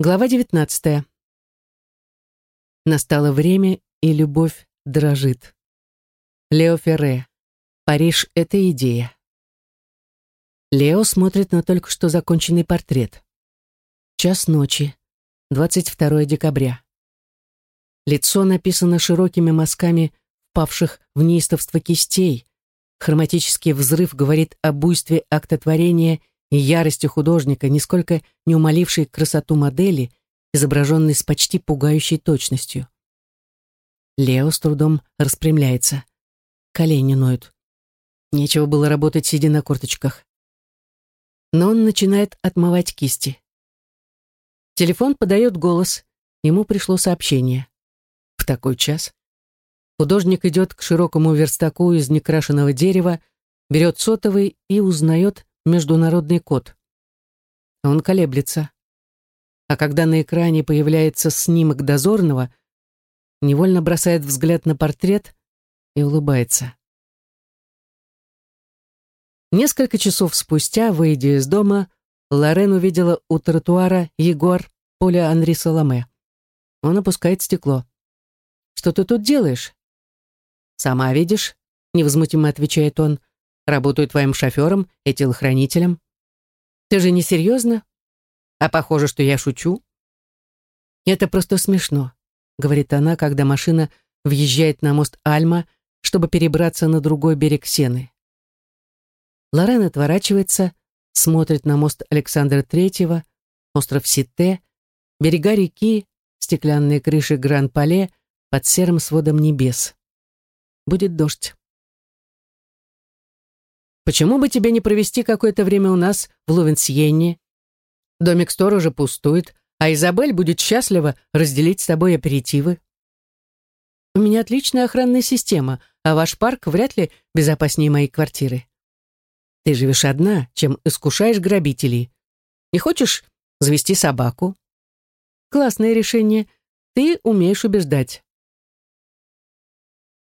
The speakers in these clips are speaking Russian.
Глава 19. Настало время, и любовь дрожит. Лео Ферре. Париж — это идея. Лео смотрит на только что законченный портрет. Час ночи, 22 декабря. Лицо написано широкими мазками впавших в неистовство кистей. Хроматический взрыв говорит о буйстве актотворения и ярости художника, нисколько не умолившей красоту модели, изображенной с почти пугающей точностью. Лео с трудом распрямляется. Колени ноют. Нечего было работать, сидя на корточках. Но он начинает отмывать кисти. Телефон подает голос. Ему пришло сообщение. В такой час. Художник идет к широкому верстаку из некрашенного дерева, берет сотовый и узнает международный код. Он колеблется. А когда на экране появляется снимок дозорного, невольно бросает взгляд на портрет и улыбается. Несколько часов спустя, выйдя из дома, Лорен увидела у тротуара Егор Поля Анри Соломе. Он опускает стекло. «Что ты тут делаешь?» «Сама видишь», — невозмутимо отвечает он. Работаю твоим шофером и телохранителем. Ты же не серьезно? А похоже, что я шучу. Это просто смешно, говорит она, когда машина въезжает на мост Альма, чтобы перебраться на другой берег Сены. Лорен отворачивается, смотрит на мост Александра Третьего, остров Сите, берега реки, стеклянные крыши Гран-Пале под серым сводом небес. Будет дождь. Почему бы тебе не провести какое-то время у нас в Лувенсьенне? Домик сторожа пустует, а Изабель будет счастлива разделить с тобой аперитивы. У меня отличная охранная система, а ваш парк вряд ли безопаснее моей квартиры. Ты живешь одна, чем искушаешь грабителей. Не хочешь завести собаку? Классное решение. Ты умеешь убеждать.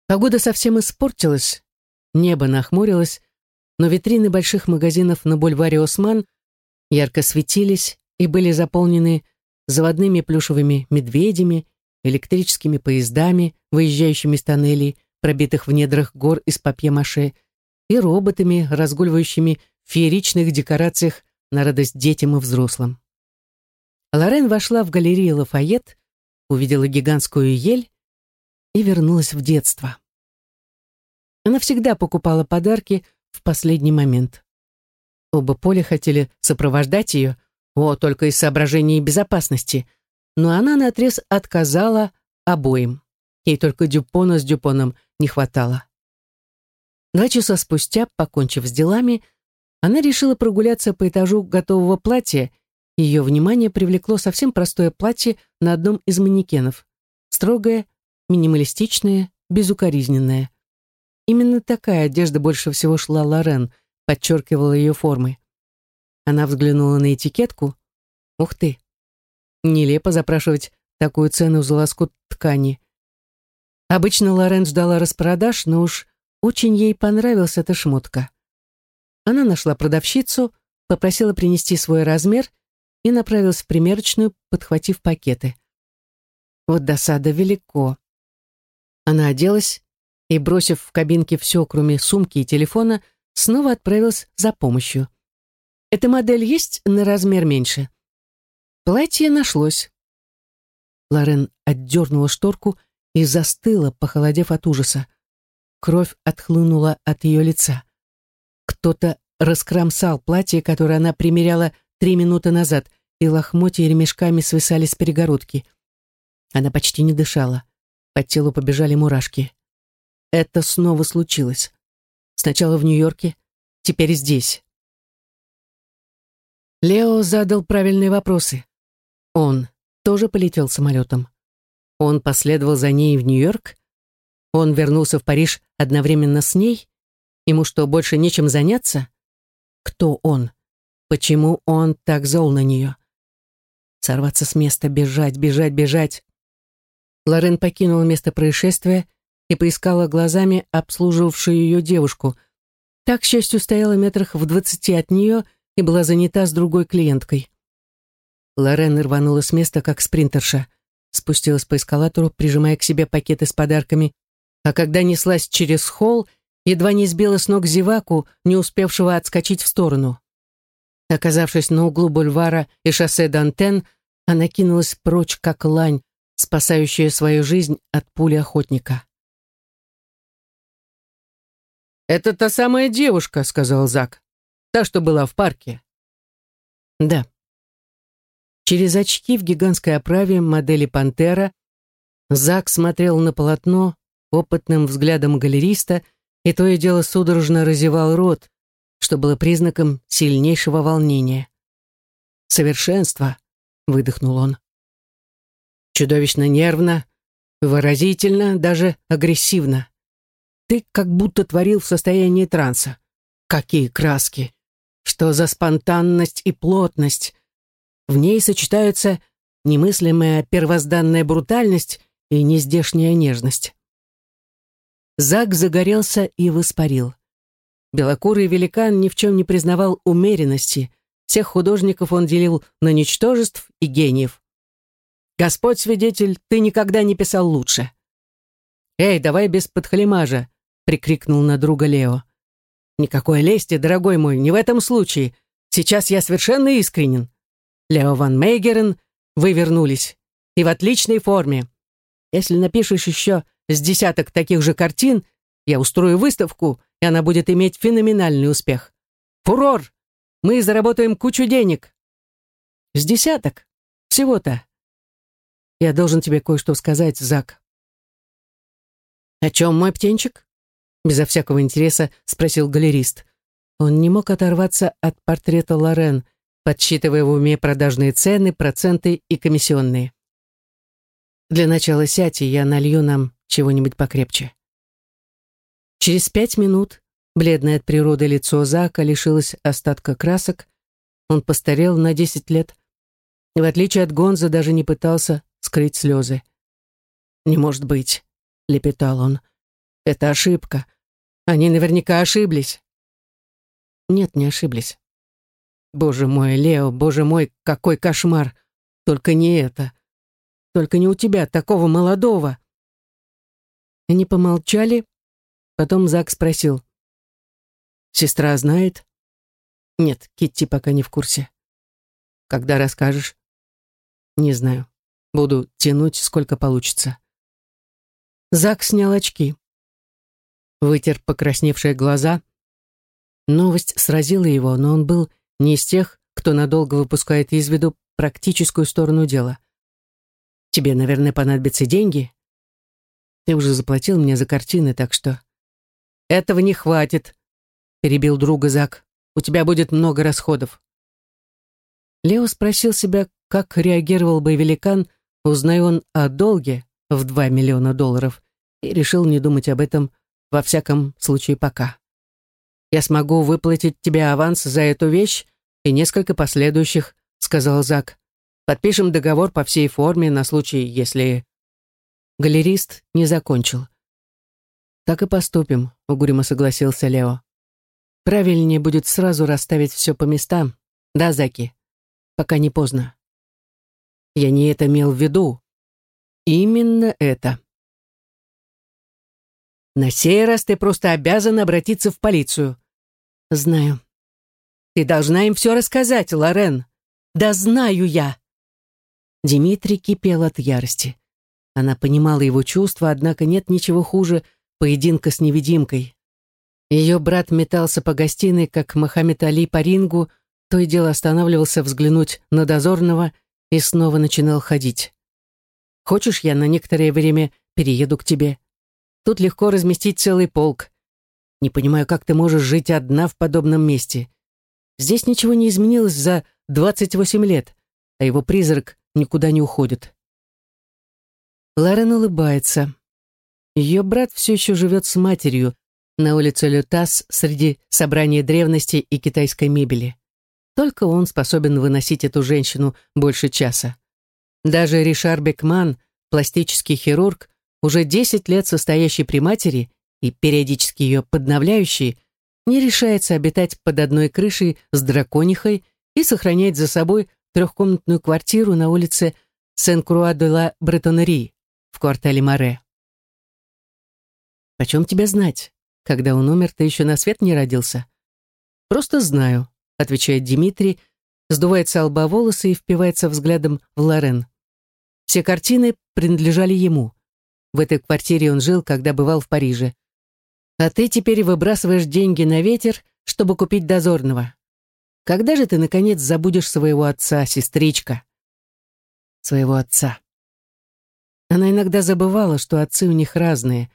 Погода совсем испортилась. Небо нахмурилось, но витрины больших магазинов на бульваре Осман ярко светились и были заполнены заводными плюшевыми медведями, электрическими поездами, выезжающими из тоннелей, пробитых в недрах гор из папье-маше, и роботами, разгуливающими в фееричных декорациях на радость детям и взрослым. Лорен вошла в галерею Лафайет, увидела гигантскую ель и вернулась в детство. Она всегда покупала подарки в последний момент. Оба Поля хотели сопровождать ее, о, только из соображений безопасности, но она наотрез отказала обоим. Ей только Дюпона с Дюпоном не хватало. Два часа спустя, покончив с делами, она решила прогуляться по этажу готового платья. Ее внимание привлекло совсем простое платье на одном из манекенов. Строгое, минималистичное, безукоризненное. Именно такая одежда больше всего шла Лорен, подчеркивала ее формы. Она взглянула на этикетку. Ух ты! Нелепо запрашивать такую цену за лоскут ткани. Обычно Лорен ждала распродаж, но уж очень ей понравилась эта шмотка. Она нашла продавщицу, попросила принести свой размер и направилась в примерочную, подхватив пакеты. Вот досада велико. Она оделась, и, бросив в кабинке все, кроме сумки и телефона, снова отправилась за помощью. «Эта модель есть на размер меньше?» Платье нашлось. Лорен отдернула шторку и застыла, похолодев от ужаса. Кровь отхлынула от ее лица. Кто-то раскромсал платье, которое она примеряла три минуты назад, и лохмотья ремешками свисали с перегородки. Она почти не дышала. По телу побежали мурашки. Это снова случилось. Сначала в Нью-Йорке, теперь здесь. Лео задал правильные вопросы. Он тоже полетел самолетом. Он последовал за ней в Нью-Йорк. Он вернулся в Париж одновременно с ней. Ему что, больше нечем заняться? Кто он? Почему он так зол на нее? Сорваться с места, бежать, бежать, бежать. Лорен покинула место происшествия и поискала глазами обслуживавшую ее девушку. Так, к счастью, стояла метрах в двадцати от нее и была занята с другой клиенткой. Лорен рванула с места, как спринтерша. Спустилась по эскалатору, прижимая к себе пакеты с подарками, а когда неслась через холл, едва не сбила с ног зеваку, не успевшего отскочить в сторону. Оказавшись на углу бульвара и шоссе Дантен, она кинулась прочь, как лань, спасающая свою жизнь от пули охотника. «Это та самая девушка», — сказал Зак. «Та, что была в парке». «Да». Через очки в гигантской оправе модели «Пантера» Зак смотрел на полотно опытным взглядом галериста и то и дело судорожно разевал рот, что было признаком сильнейшего волнения. «Совершенство», — выдохнул он. «Чудовищно нервно, выразительно, даже агрессивно. Ты как будто творил в состоянии транса. Какие краски! Что за спонтанность и плотность! В ней сочетаются немыслимая первозданная брутальность и нездешняя нежность. Зак загорелся и воспарил. Белокурый великан ни в чем не признавал умеренности. Всех художников он делил на ничтожеств и гениев. «Господь свидетель, ты никогда не писал лучше». «Эй, давай без подхалимажа», — прикрикнул на друга Лео. «Никакой лести, дорогой мой, не в этом случае. Сейчас я совершенно искренен. Лео ван Мейгерен, вы вернулись. И в отличной форме. Если напишешь еще с десяток таких же картин, я устрою выставку, и она будет иметь феноменальный успех. Фурор! Мы заработаем кучу денег. С десяток. Всего-то. Я должен тебе кое-что сказать, Зак. О чем мой птенчик? Безо всякого интереса спросил галерист. Он не мог оторваться от портрета Лорен, подсчитывая в уме продажные цены, проценты и комиссионные. Для начала сядь, и я налью нам чего-нибудь покрепче. Через пять минут бледное от природы лицо Зака лишилось остатка красок, он постарел на десять лет, в отличие от Гонза даже не пытался скрыть слезы. «Не может быть», — лепетал он, — «это ошибка. Они наверняка ошиблись». Нет, не ошиблись. Боже мой, Лео, боже мой, какой кошмар. Только не это. Только не у тебя, такого молодого. Они помолчали, потом Зак спросил. «Сестра знает?» «Нет, Китти пока не в курсе». «Когда расскажешь?» «Не знаю. Буду тянуть, сколько получится». Зак снял очки. Вытер покрасневшие глаза. Новость сразила его, но он был не из тех, кто надолго выпускает из виду практическую сторону дела. «Тебе, наверное, понадобятся деньги?» Ты уже заплатил мне за картины, так что...» «Этого не хватит», — перебил друга Зак. «У тебя будет много расходов». Лео спросил себя, как реагировал бы великан, узная он о долге в 2 миллиона долларов, и решил не думать об этом во всяком случае пока. «Я смогу выплатить тебе аванс за эту вещь и несколько последующих», — сказал Зак. «Подпишем договор по всей форме на случай, если...» Галерист не закончил. «Так и поступим», — угрюмо согласился Лео. «Правильнее будет сразу расставить все по местам, да, Заки? Пока не поздно». «Я не это имел в виду». «Именно это». «На сей раз ты просто обязан обратиться в полицию». «Знаю». «Ты должна им все рассказать, Лорен». «Да знаю я». Дмитрий кипел от ярости. Она понимала его чувства, однако нет ничего хуже поединка с невидимкой. Ее брат метался по гостиной, как Мохаммед Али по рингу, то и дело останавливался взглянуть на дозорного и снова начинал ходить. «Хочешь, я на некоторое время перееду к тебе? Тут легко разместить целый полк. Не понимаю, как ты можешь жить одна в подобном месте. Здесь ничего не изменилось за 28 лет, а его призрак никуда не уходит. Лорен улыбается. Ее брат все еще живет с матерью на улице Лютас среди собрания древности и китайской мебели. Только он способен выносить эту женщину больше часа. Даже Ришар Бекман, пластический хирург, уже 10 лет состоящий при матери и периодически ее подновляющий, не решается обитать под одной крышей с драконихой и сохранять за собой трехкомнатную квартиру на улице Сен-Круа-де-ла-Бретонери в квартале Море. «Почем тебя знать? Когда он умер, ты еще на свет не родился?» «Просто знаю», — отвечает Дмитрий, сдувает с лба волосы и впивается взглядом в Лорен. Все картины принадлежали ему. В этой квартире он жил, когда бывал в Париже. А ты теперь выбрасываешь деньги на ветер, чтобы купить дозорного. Когда же ты, наконец, забудешь своего отца, сестричка? Своего отца. Она иногда забывала, что отцы у них разные.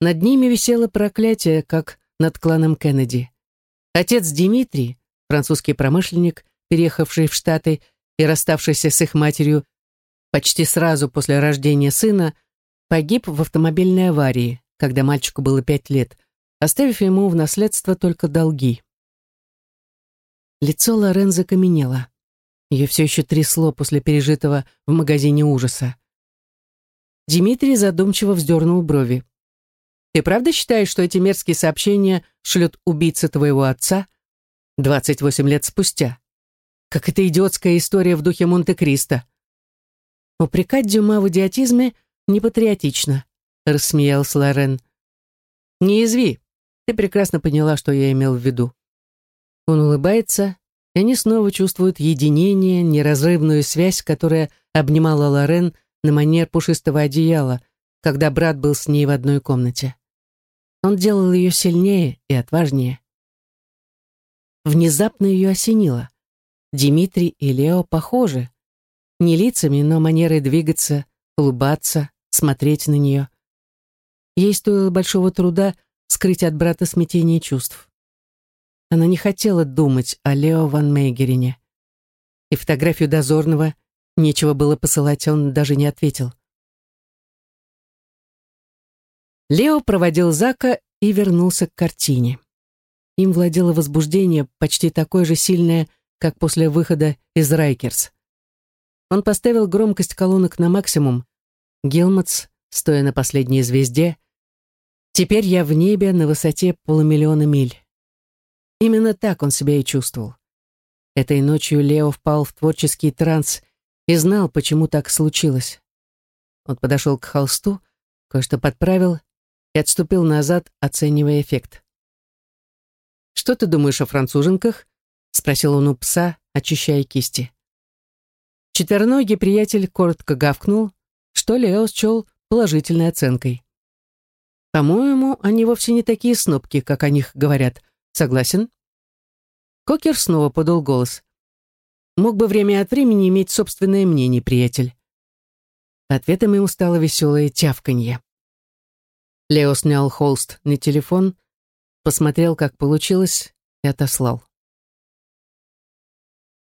Над ними висело проклятие, как над кланом Кеннеди. Отец Дмитрий, французский промышленник, переехавший в Штаты и расставшийся с их матерью почти сразу после рождения сына, погиб в автомобильной аварии, когда мальчику было пять лет, оставив ему в наследство только долги. Лицо Лорен закаменело. Ее все еще трясло после пережитого в магазине ужаса. Дмитрий задумчиво вздернул брови. «Ты правда считаешь, что эти мерзкие сообщения шлют убийцы твоего отца 28 лет спустя? Как это идиотская история в духе Монте-Кристо?» Упрекать Дюма в идиотизме непатриотично, рассмеялась Лорен. Не изви, ты прекрасно поняла, что я имел в виду. Он улыбается, и они снова чувствуют единение, неразрывную связь, которая обнимала Лорен на манер пушистого одеяла, когда брат был с ней в одной комнате. Он делал ее сильнее и отважнее. Внезапно ее осенило. Дмитрий и Лео похожи. Не лицами, но манерой двигаться, улыбаться, смотреть на нее. Ей стоило большого труда скрыть от брата смятение чувств. Она не хотела думать о Лео ван Мейгерине. И фотографию дозорного нечего было посылать, он даже не ответил. Лео проводил Зака и вернулся к картине. Им владело возбуждение, почти такое же сильное, как после выхода из Райкерс. Он поставил громкость колонок на максимум. Гилмотс, стоя на последней звезде, «Теперь я в небе на высоте полумиллиона миль». Именно так он себя и чувствовал. Этой ночью Лео впал в творческий транс и знал, почему так случилось. Он подошел к холсту, кое-что подправил и отступил назад, оценивая эффект. «Что ты думаешь о француженках?» — спросил он у пса, очищая кисти. Четвероногий приятель коротко гавкнул, что Лео счел положительной оценкой. По-моему, они вовсе не такие снопки, как о них говорят. Согласен? Кокер снова подал голос. Мог бы время от времени иметь собственное мнение, приятель. Ответом ему стало веселое тявканье. Лео снял холст на телефон, посмотрел, как получилось, и отослал.